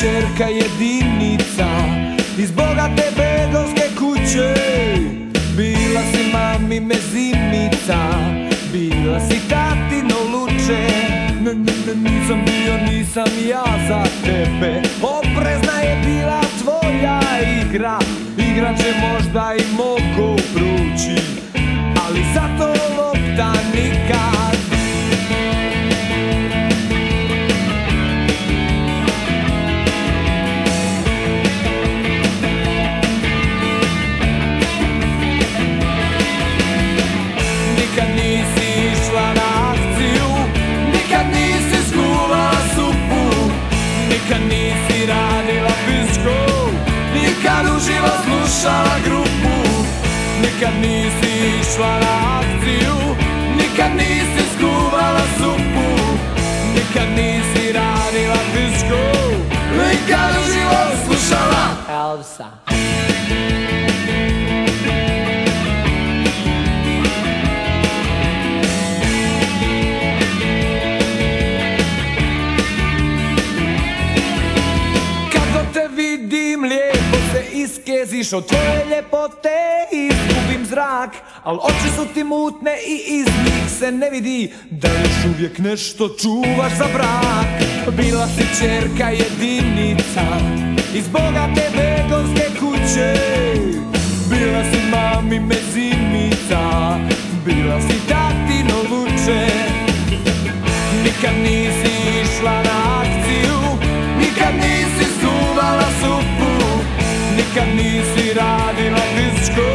čerka jedinica. Iz bogate begovske kuće Bila si mami mezimica. Bila si tatino luče. N -n -n Nisam bio, nisam ja za tebe. Oprezna je bila tvoja igra. Igra će možda i mogu prući Ali zato lopta nikad Nikad nisi išla na akciju Nikad nisi skuvala supu Nikad nisi radila fizičku Nikad uživo slušala grupu Nikad nisi išla na akciju Nikad nisi skuvala supu Nikad nisi radila fizičku Nikad uživo slušala. Elvisa vidim lijepo se iskeziš od tvoje ljepote Izgubim zrak, al oči su ti mutne i iz njih se ne vidi Da još uvijek nešto čuvaš za brak. Bila si čerka jedinica iz bogate begovske kuće Bila si mami mezimica, bila si tatino luče Nikad nisi išla na akciju Nikad nisi Nikad nisi radila fizičku.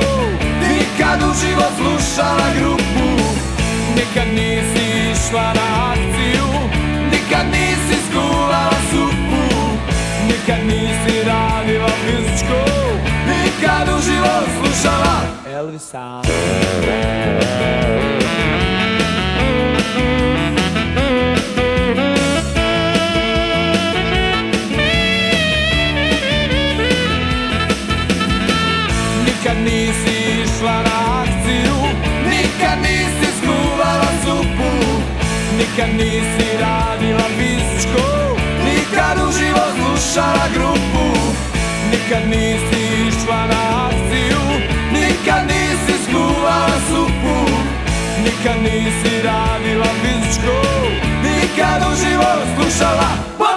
Nikad uživo slušala grupu. Nikad nisi išla na akciju. Nikad nisi skuvala supu. Nikad nisi radila fizičku. Nikad uživo slušala. Elvisa Nikad nisi radila fizičku Nikad uživo slušala grupu Nikad nisi išla na akciju Nikad nisi skuvala supu Nikad nisi radila fizičku Nikad uživo slušala!